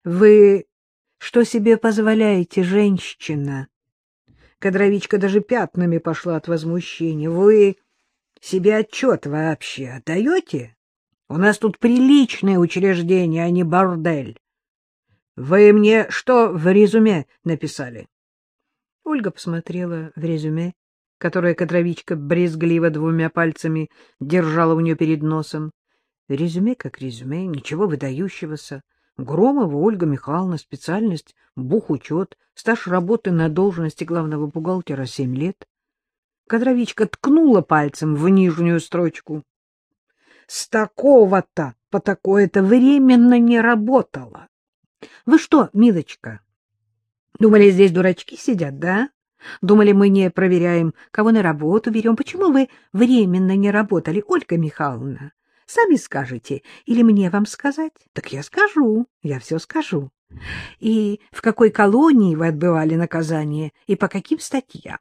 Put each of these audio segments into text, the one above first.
— Вы что себе позволяете, женщина? Кадровичка даже пятнами пошла от возмущения. — Вы себе отчет вообще отдаете? У нас тут приличное учреждение, а не бордель. Вы мне что в резюме написали? Ольга посмотрела в резюме, которое кадровичка брезгливо двумя пальцами держала у нее перед носом. Резюме как резюме, ничего выдающегося. Громова Ольга Михайловна, специальность бухучет, стаж работы на должности главного бухгалтера семь лет. Кадровичка ткнула пальцем в нижнюю строчку. С такого-то по такое-то временно не работала. Вы что, милочка, думали, здесь дурачки сидят, да? Думали, мы не проверяем, кого на работу берем. Почему вы временно не работали, Ольга Михайловна? Сами скажете или мне вам сказать? Так я скажу, я все скажу. И в какой колонии вы отбывали наказание, и по каким статьям?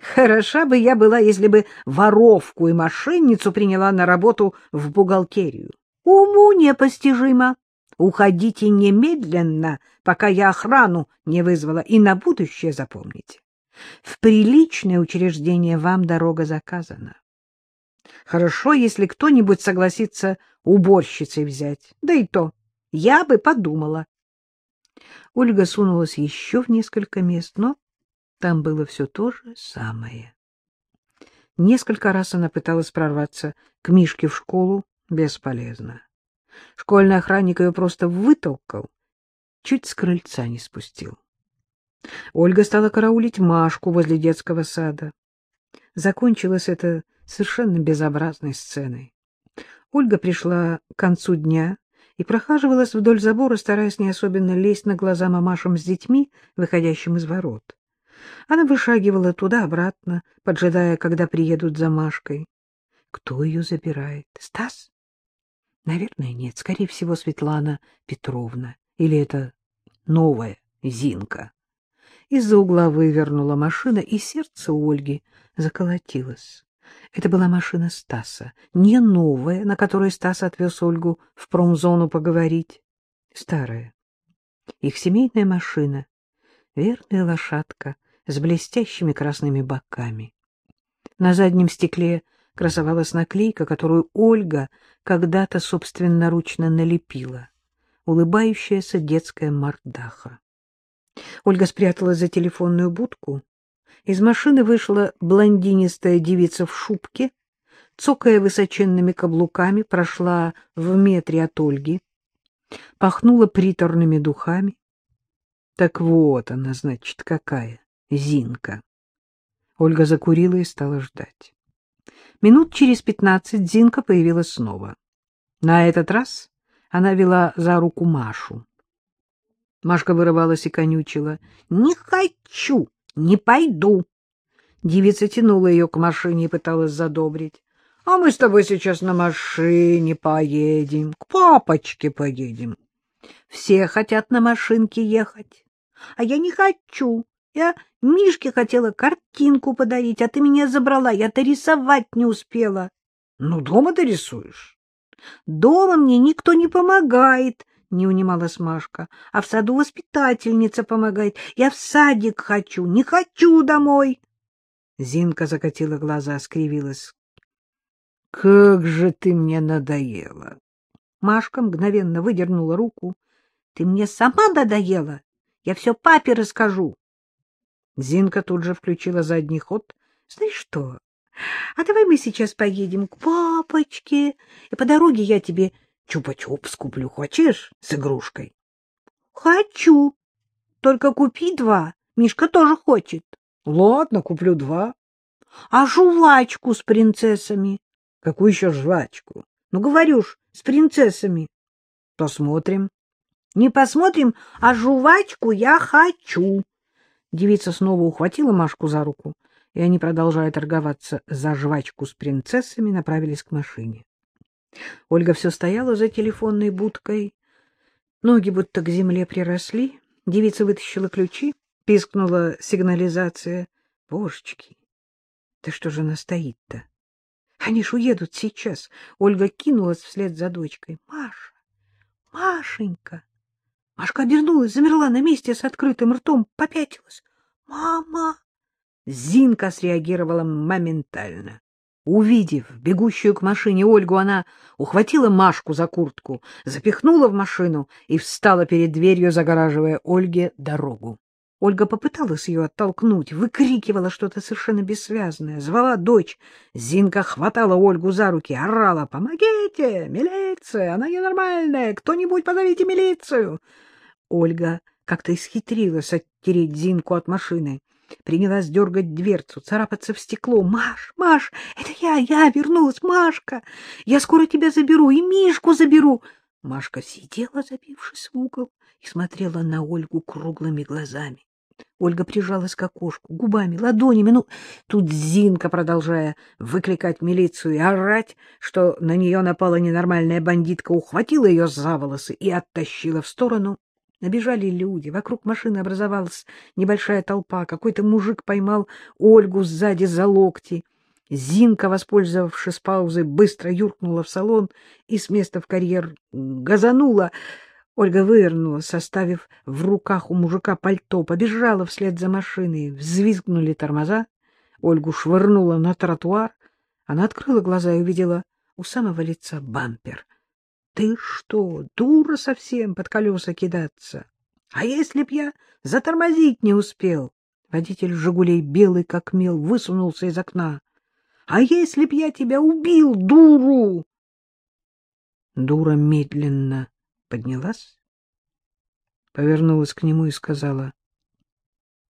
Хороша бы я была, если бы воровку и мошенницу приняла на работу в бухгалтерию. Уму непостижимо. Уходите немедленно, пока я охрану не вызвала, и на будущее запомните. В приличное учреждение вам дорога заказана. Хорошо, если кто-нибудь согласится уборщицей взять. Да и то, я бы подумала. Ольга сунулась еще в несколько мест, но там было все то же самое. Несколько раз она пыталась прорваться к Мишке в школу, бесполезно. Школьный охранник ее просто вытолкал, чуть с крыльца не спустил. Ольга стала караулить Машку возле детского сада. Закончилось это совершенно безобразной сценой. Ольга пришла к концу дня и прохаживалась вдоль забора, стараясь не особенно лезть на глаза мамашам с детьми, выходящим из ворот. Она вышагивала туда-обратно, поджидая, когда приедут за Машкой. Кто ее забирает? Стас? Наверное, нет. Скорее всего, Светлана Петровна. Или это новая Зинка. Из-за угла вывернула машина, и сердце Ольги заколотилось. Это была машина Стаса, не новая, на которой Стас отвез Ольгу в промзону поговорить. Старая. Их семейная машина, верная лошадка с блестящими красными боками. На заднем стекле красовалась наклейка, которую Ольга когда-то собственноручно налепила. Улыбающаяся детская мордаха. Ольга спряталась за телефонную будку. Из машины вышла блондинистая девица в шубке, цокая высоченными каблуками, прошла в метре от Ольги, пахнула приторными духами. Так вот она, значит, какая, Зинка. Ольга закурила и стала ждать. Минут через пятнадцать Зинка появилась снова. На этот раз она вела за руку Машу. Машка вырывалась и конючила. — Не хочу, не пойду. Девица тянула ее к машине и пыталась задобрить. — А мы с тобой сейчас на машине поедем, к папочке поедем. Все хотят на машинке ехать, а я не хочу. Я Мишке хотела картинку подарить, а ты меня забрала, я-то рисовать не успела. — Ну, дома ты рисуешь. — Дома мне никто не помогает, — не унималась Машка. — А в саду воспитательница помогает. Я в садик хочу, не хочу домой. Зинка закатила глаза, скривилась. — Как же ты мне надоела! Машка мгновенно выдернула руку. — Ты мне сама надоела. Я все папе расскажу. Зинка тут же включила задний ход. — Знаешь что, а давай мы сейчас поедем к папочке, и по дороге я тебе Чупа-чупс куплю. Хочешь? С игрушкой. — Хочу. Только купи два. Мишка тоже хочет. — Ладно, куплю два. — А жвачку с принцессами? — Какую еще жвачку? — Ну, говорю ж, с принцессами. — Посмотрим. — Не посмотрим, а жвачку я хочу. Девица снова ухватила Машку за руку, и они, продолжая торговаться за жвачку с принцессами, направились к машине. Ольга все стояла за телефонной будкой. Ноги будто к земле приросли. Девица вытащила ключи, пискнула сигнализация. Божечки, да что же она стоит-то? Они ж уедут сейчас. Ольга кинулась вслед за дочкой. Маша, Машенька, Машка обернулась, замерла на месте с открытым ртом, попятилась. «Мама!» Зинка среагировала моментально. Увидев бегущую к машине Ольгу, она ухватила Машку за куртку, запихнула в машину и встала перед дверью, загораживая Ольге дорогу. Ольга попыталась ее оттолкнуть, выкрикивала что-то совершенно бессвязное, звала дочь. Зинка хватала Ольгу за руки, орала «Помогите! Милиция! Она ненормальная! Кто-нибудь позовите милицию!» Ольга как-то исхитрилась оттереть Зинку от машины. Принялась дергать дверцу, царапаться в стекло. «Маш, Маш, это я, я вернулась, Машка! Я скоро тебя заберу и Мишку заберу!» Машка сидела, забившись в угол, и смотрела на Ольгу круглыми глазами. Ольга прижалась к окошку, губами, ладонями. Ну, тут Зинка, продолжая выкликать милицию и орать, что на нее напала ненормальная бандитка, ухватила ее за волосы и оттащила в сторону. Набежали люди, вокруг машины образовалась небольшая толпа, какой-то мужик поймал Ольгу сзади за локти. Зинка, воспользовавшись паузой, быстро юркнула в салон и с места в карьер газанула. Ольга вывернулась, оставив в руках у мужика пальто, побежала вслед за машиной. Взвизгнули тормоза. Ольгу швырнула на тротуар. Она открыла глаза и увидела у самого лица бампер. — Ты что, дура совсем под колеса кидаться? А если б я затормозить не успел? Водитель «Жигулей» белый как мел высунулся из окна. — А если б я тебя убил, дуру? Дура медленно поднялась, повернулась к нему и сказала,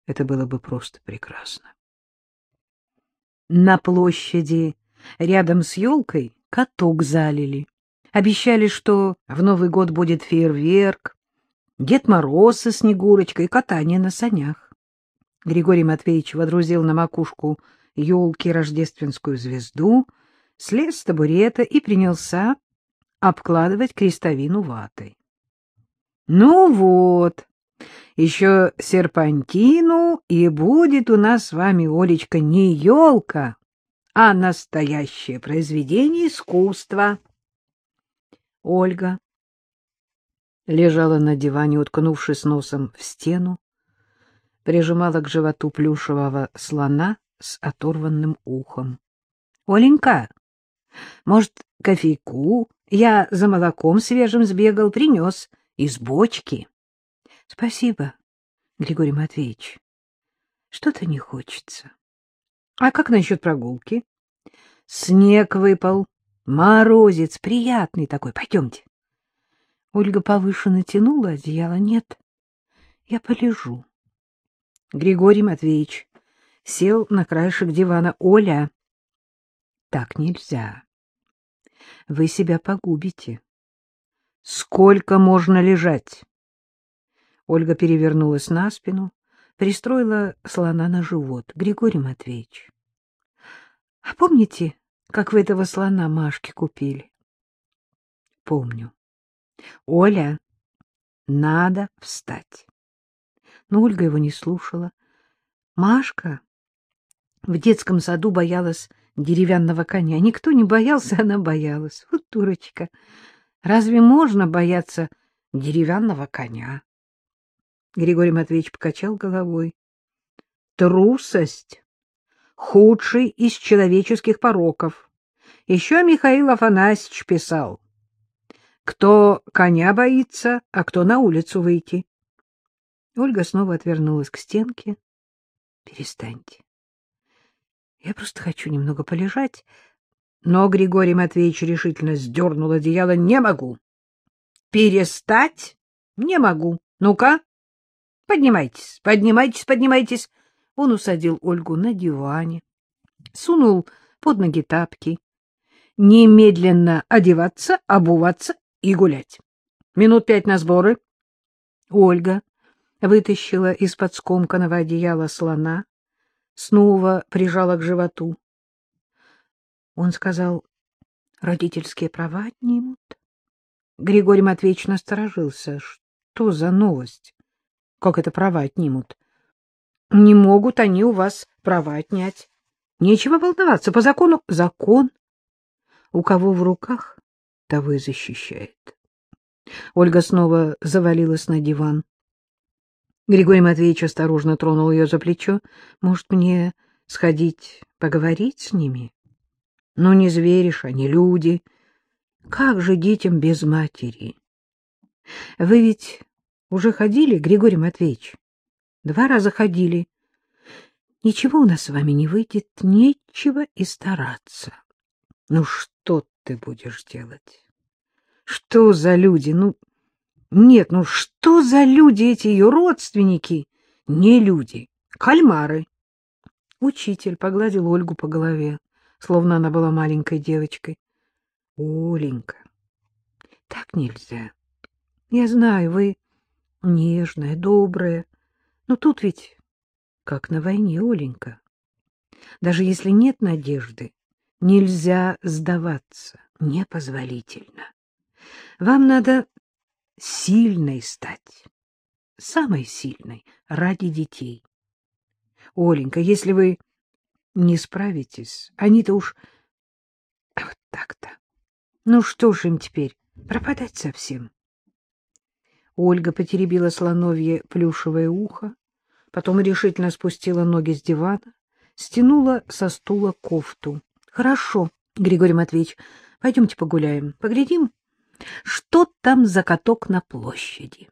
это было бы просто прекрасно. На площади рядом с елкой каток залили. Обещали, что в Новый год будет фейерверк, Дед Мороз со Снегурочкой катание на санях. Григорий Матвеевич водрузил на макушку елки рождественскую звезду, слез с табурета и принялся обкладывать крестовину ватой. — Ну вот, еще серпантину, и будет у нас с вами, Олечка, не елка, а настоящее произведение искусства. Ольга лежала на диване, уткнувшись носом в стену, прижимала к животу плюшевого слона с оторванным ухом. — Оленька, может, кофейку? Я за молоком свежим сбегал, принес из бочки. — Спасибо, Григорий Матвеевич. Что-то не хочется. — А как насчет прогулки? — Снег выпал, морозец приятный такой. Пойдемте. Ольга повыше натянула одеяло. — Нет, я полежу. Григорий Матвеевич сел на краешек дивана. — Оля, так нельзя. Вы себя погубите. Сколько можно лежать? Ольга перевернулась на спину, пристроила слона на живот. Григорий Матвеевич, а помните, как вы этого слона Машке купили? Помню. Оля, надо встать. Но Ольга его не слушала. Машка в детском саду боялась деревянного коня. Никто не боялся, она боялась. Вот дурочка. Разве можно бояться деревянного коня? Григорий Матвеевич покачал головой. Трусость — худший из человеческих пороков. Еще Михаил Афанасьевич писал. Кто коня боится, а кто на улицу выйти. Ольга снова отвернулась к стенке. Перестаньте. Я просто хочу немного полежать. Но Григорий Матвеевич решительно сдернул одеяло. Не могу. Перестать не могу. Ну-ка, поднимайтесь, поднимайтесь, поднимайтесь. Он усадил Ольгу на диване, сунул под ноги тапки. Немедленно одеваться, обуваться и гулять. Минут пять на сборы. Ольга вытащила из-под скомканного одеяла слона, снова прижала к животу. Он сказал, родительские права отнимут. Григорий Матвеевич насторожился. Что за новость? Как это права отнимут? Не могут они у вас права отнять. Нечего волноваться. По закону закон. У кого в руках, того и защищает. Ольга снова завалилась на диван. Григорий Матвеевич осторожно тронул ее за плечо. Может, мне сходить поговорить с ними? Ну, не зверишь, они люди. Как же детям без матери? Вы ведь уже ходили, Григорий Матвеевич? Два раза ходили. Ничего у нас с вами не выйдет, нечего и стараться. Ну, что ты будешь делать? Что за люди? Ну, нет, ну что за люди эти ее родственники? Не люди, кальмары. Учитель погладил Ольгу по голове, словно она была маленькой девочкой. Оленька, так нельзя. Я знаю, вы нежная, добрая, но тут ведь как на войне, Оленька. Даже если нет надежды, нельзя сдаваться, непозволительно. Вам надо сильной стать, самой сильной ради детей. Оленька, если вы не справитесь, они-то уж вот так-то. Ну что ж им теперь, пропадать совсем? Ольга потеребила слоновье плюшевое ухо, потом решительно спустила ноги с дивана, стянула со стула кофту. — Хорошо, Григорий Матвеевич, пойдемте погуляем, поглядим, что там за каток на площади.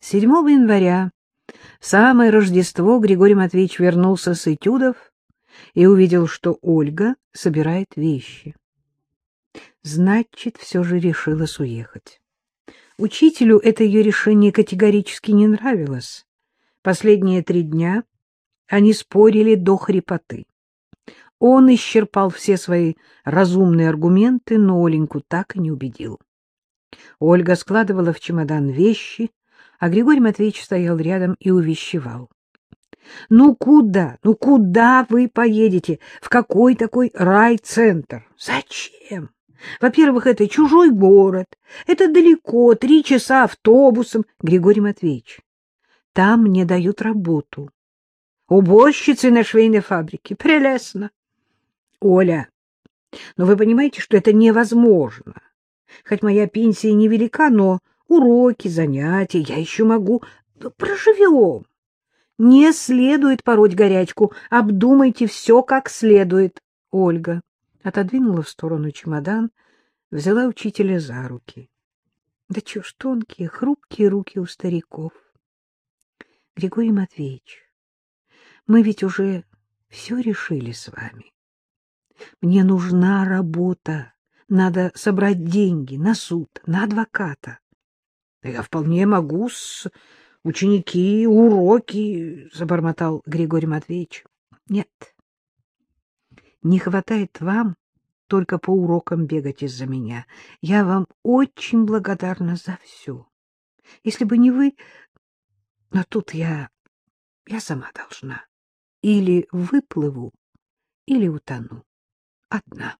7 января, в самое Рождество, Григорий Матвеевич вернулся с этюдов и увидел, что Ольга собирает вещи. Значит, все же решилась уехать. Учителю это ее решение категорически не нравилось. Последние три дня они спорили до хрипоты. Он исчерпал все свои разумные аргументы, но Оленьку так и не убедил. Ольга складывала в чемодан вещи, а Григорий Матвеевич стоял рядом и увещевал. — Ну куда, ну куда вы поедете? В какой такой райцентр? Зачем? Во-первых, это чужой город, это далеко, три часа автобусом. Григорий Матвеевич, там мне дают работу. Уборщицы на швейной фабрике. Прелестно. Оля, но вы понимаете, что это невозможно. Хоть моя пенсия невелика, но уроки, занятия я еще могу. Проживем. Не следует пороть горячку. Обдумайте все как следует. Ольга отодвинула в сторону чемодан, взяла учителя за руки. Да чё ж тонкие, хрупкие руки у стариков. Григорий Матвеевич, мы ведь уже все решили с вами. Мне нужна работа. Надо собрать деньги на суд, на адвоката. Я вполне могу с ученики, уроки, — забормотал Григорий Матвеевич. Нет, не хватает вам только по урокам бегать из-за меня. Я вам очень благодарна за все. Если бы не вы, но тут я, я сама должна. Или выплыву, или утону. Одна.